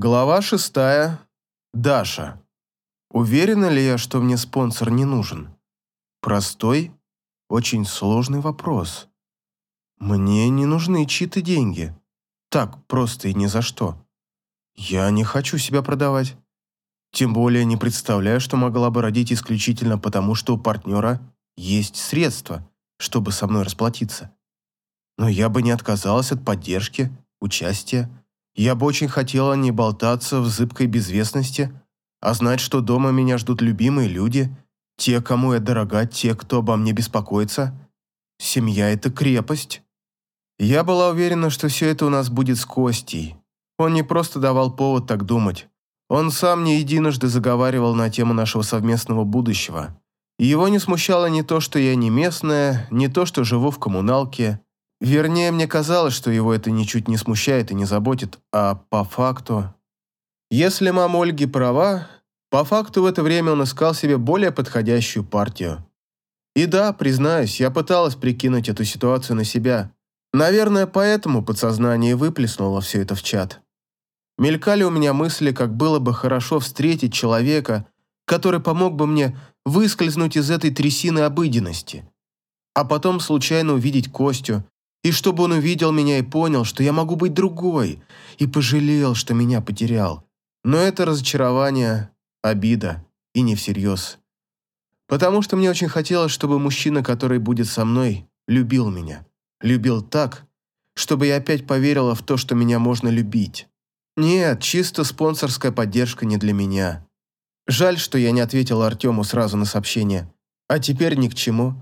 Глава шестая. Даша. Уверена ли я, что мне спонсор не нужен? Простой, очень сложный вопрос. Мне не нужны чьи-то деньги. Так, просто и ни за что. Я не хочу себя продавать. Тем более не представляю, что могла бы родить исключительно потому, что у партнера есть средства, чтобы со мной расплатиться. Но я бы не отказалась от поддержки, участия, я бы очень хотела не болтаться в зыбкой безвестности, а знать, что дома меня ждут любимые люди, те, кому я дорога, те, кто обо мне беспокоится. Семья – это крепость. Я была уверена, что все это у нас будет с Костей. Он не просто давал повод так думать. Он сам не единожды заговаривал на тему нашего совместного будущего. И его не смущало не то, что я не местная, не то, что живу в коммуналке, Вернее, мне казалось, что его это ничуть не смущает и не заботит, а по факту... Если мама Ольги права, по факту в это время он искал себе более подходящую партию. И да, признаюсь, я пыталась прикинуть эту ситуацию на себя. Наверное, поэтому подсознание выплеснуло все это в чат. Мелькали у меня мысли, как было бы хорошо встретить человека, который помог бы мне выскользнуть из этой трясины обыденности. А потом случайно увидеть Костю, и чтобы он увидел меня и понял, что я могу быть другой, и пожалел, что меня потерял. Но это разочарование, обида, и не всерьез. Потому что мне очень хотелось, чтобы мужчина, который будет со мной, любил меня. Любил так, чтобы я опять поверила в то, что меня можно любить. Нет, чисто спонсорская поддержка не для меня. Жаль, что я не ответила Артему сразу на сообщение. А теперь ни к чему.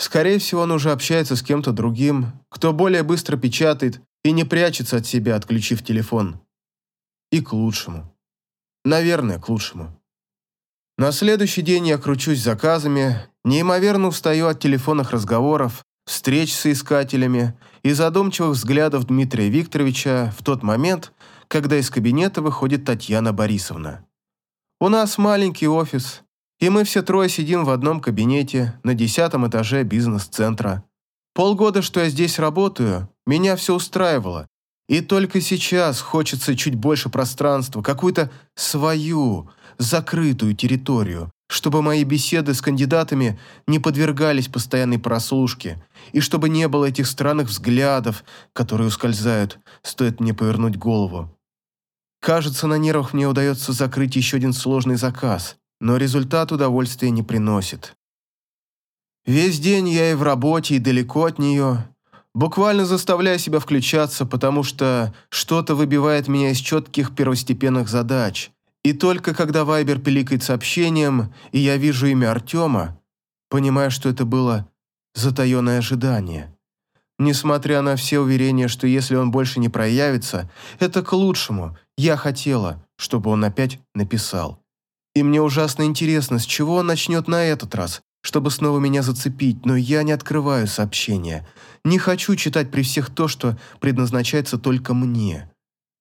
Скорее всего, он уже общается с кем-то другим, кто более быстро печатает и не прячется от себя, отключив телефон. И к лучшему. Наверное, к лучшему. На следующий день я кручусь заказами, неимоверно устаю от телефонных разговоров, встреч с искателями и задумчивых взглядов Дмитрия Викторовича в тот момент, когда из кабинета выходит Татьяна Борисовна. У нас маленький офис, и мы все трое сидим в одном кабинете на десятом этаже бизнес-центра. Полгода, что я здесь работаю, меня все устраивало. И только сейчас хочется чуть больше пространства, какую-то свою, закрытую территорию, чтобы мои беседы с кандидатами не подвергались постоянной прослушке, и чтобы не было этих странных взглядов, которые ускользают, стоит мне повернуть голову. Кажется, на нервах мне удается закрыть еще один сложный заказ но результат удовольствия не приносит. Весь день я и в работе, и далеко от нее, буквально заставляю себя включаться, потому что что-то выбивает меня из четких первостепенных задач. И только когда Вайбер пиликает сообщением, и я вижу имя Артема, понимаю, что это было затаенное ожидание. Несмотря на все уверения, что если он больше не проявится, это к лучшему, я хотела, чтобы он опять написал. И мне ужасно интересно, с чего он начнет на этот раз, чтобы снова меня зацепить, но я не открываю сообщения. Не хочу читать при всех то, что предназначается только мне.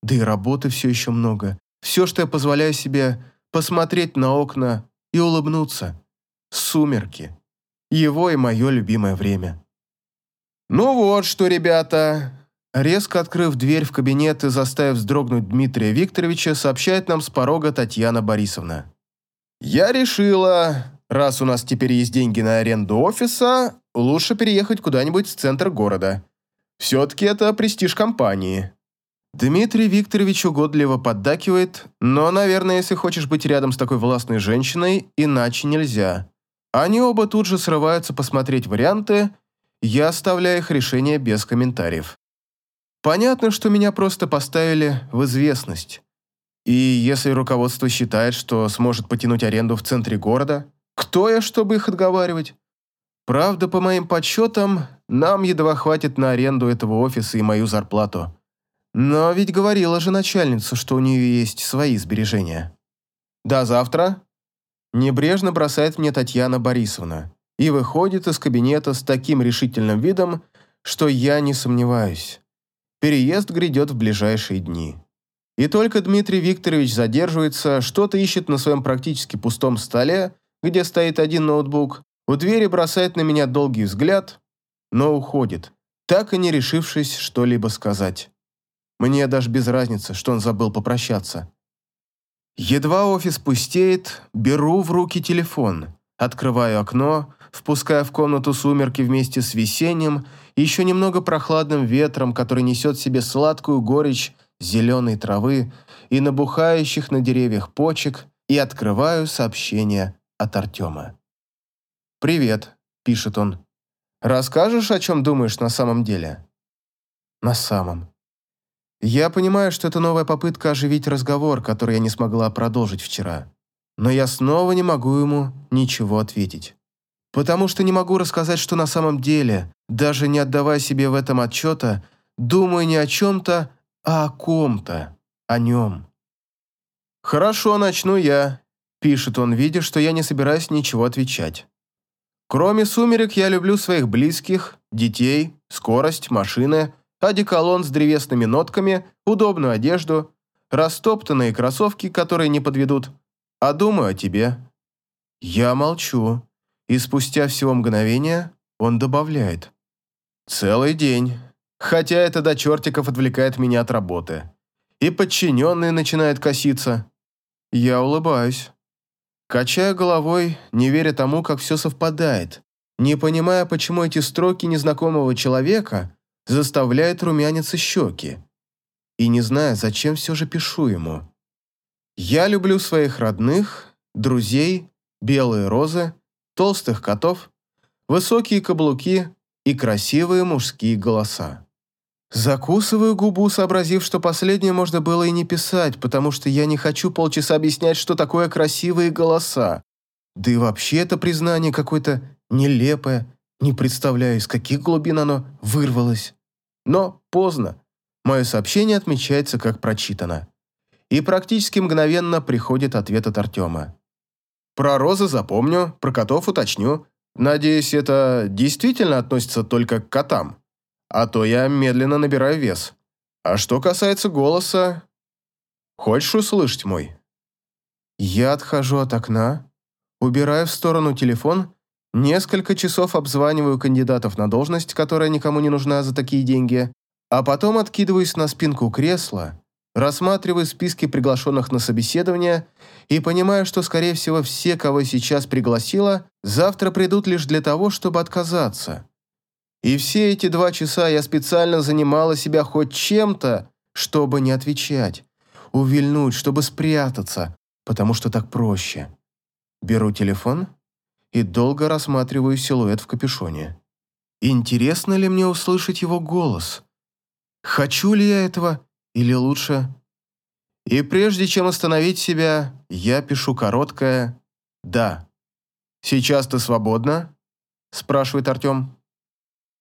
Да и работы все еще много. Все, что я позволяю себе, посмотреть на окна и улыбнуться. Сумерки. Его и мое любимое время. «Ну вот что, ребята!» Резко открыв дверь в кабинет и заставив вздрогнуть Дмитрия Викторовича, сообщает нам с порога Татьяна Борисовна. Я решила, раз у нас теперь есть деньги на аренду офиса, лучше переехать куда-нибудь в центр города. Все-таки это престиж компании. Дмитрий Викторович угодливо поддакивает, но, наверное, если хочешь быть рядом с такой властной женщиной, иначе нельзя. Они оба тут же срываются посмотреть варианты, я оставляю их решение без комментариев. Понятно, что меня просто поставили в известность. И если руководство считает, что сможет потянуть аренду в центре города, кто я, чтобы их отговаривать? Правда, по моим подсчетам, нам едва хватит на аренду этого офиса и мою зарплату. Но ведь говорила же начальница, что у нее есть свои сбережения. До завтра. Небрежно бросает мне Татьяна Борисовна и выходит из кабинета с таким решительным видом, что я не сомневаюсь. Переезд грядет в ближайшие дни. И только Дмитрий Викторович задерживается, что-то ищет на своем практически пустом столе, где стоит один ноутбук, у двери бросает на меня долгий взгляд, но уходит, так и не решившись что-либо сказать. Мне даже без разницы, что он забыл попрощаться. Едва офис пустеет, беру в руки телефон, открываю окно, впуская в комнату сумерки вместе с весенним и еще немного прохладным ветром, который несет в себе сладкую горечь зеленой травы и набухающих на деревьях почек, и открываю сообщение от Артема. «Привет», — пишет он. «Расскажешь, о чем думаешь на самом деле?» «На самом». Я понимаю, что это новая попытка оживить разговор, который я не смогла продолжить вчера. Но я снова не могу ему ничего ответить. Потому что не могу рассказать, что на самом деле, даже не отдавая себе в этом отчета, думаю не о чем-то, а о ком-то, о нем. «Хорошо, начну я», – пишет он, видя, что я не собираюсь ничего отвечать. «Кроме сумерек я люблю своих близких, детей, скорость, машины, одеколон с древесными нотками, удобную одежду, растоптанные кроссовки, которые не подведут, а думаю о тебе». Я молчу, и спустя всего мгновение он добавляет. «Целый день, хотя это до чертиков отвлекает меня от работы. И подчиненные начинают коситься. Я улыбаюсь. Качая головой, не веря тому, как все совпадает, не понимая, почему эти строки незнакомого человека заставляют румяниться щеки. И не зная, зачем все же пишу ему. Я люблю своих родных, друзей, белые розы, толстых котов, высокие каблуки и красивые мужские голоса. Закусываю губу, сообразив, что последнее можно было и не писать, потому что я не хочу полчаса объяснять, что такое красивые голоса. Да и вообще это признание какое-то нелепое, не представляю, из каких глубин оно вырвалось. Но поздно. Мое сообщение отмечается как прочитано. И практически мгновенно приходит ответ от Артема. Про розы запомню, про котов уточню. Надеюсь, это действительно относится только к котам а то я медленно набираю вес. А что касается голоса... Хочешь услышать мой? Я отхожу от окна, убираю в сторону телефон, несколько часов обзваниваю кандидатов на должность, которая никому не нужна за такие деньги, а потом откидываюсь на спинку кресла, рассматриваю списки приглашенных на собеседование и понимаю, что, скорее всего, все, кого сейчас пригласила, завтра придут лишь для того, чтобы отказаться. И все эти два часа я специально занимала себя хоть чем-то, чтобы не отвечать, увильнуть, чтобы спрятаться, потому что так проще. Беру телефон и долго рассматриваю силуэт в капюшоне. Интересно ли мне услышать его голос? Хочу ли я этого или лучше? И прежде чем остановить себя, я пишу короткое «Да». «Сейчас ты свободна?» – спрашивает Артем.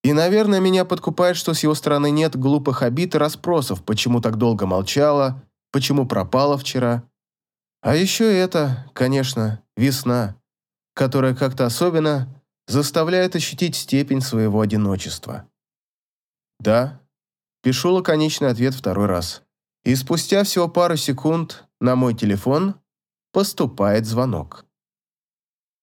И, наверное, меня подкупает, что с его стороны нет глупых обид и расспросов, почему так долго молчала, почему пропала вчера. А еще это, конечно, весна, которая как-то особенно заставляет ощутить степень своего одиночества. «Да», – пишу лаконичный ответ второй раз. И спустя всего пару секунд на мой телефон поступает звонок.